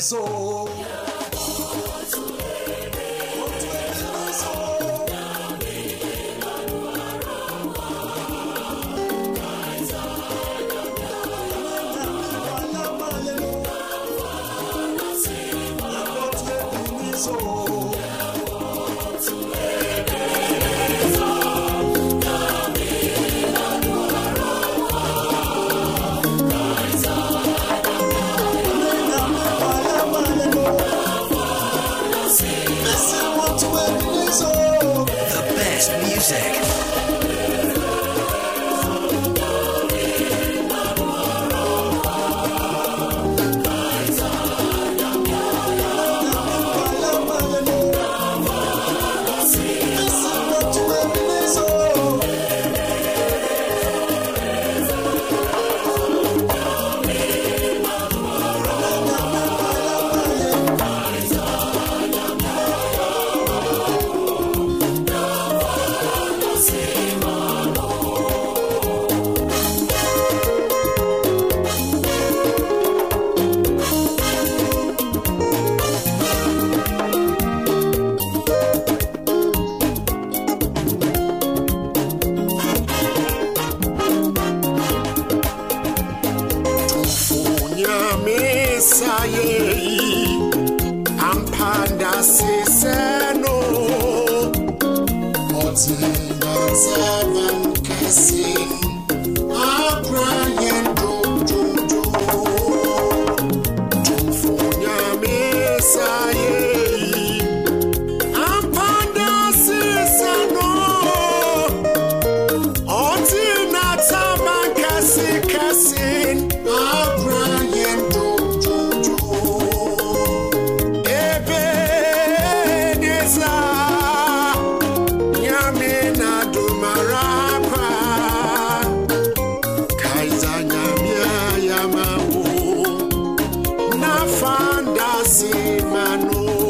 ebiniso. Amphanda siseno simano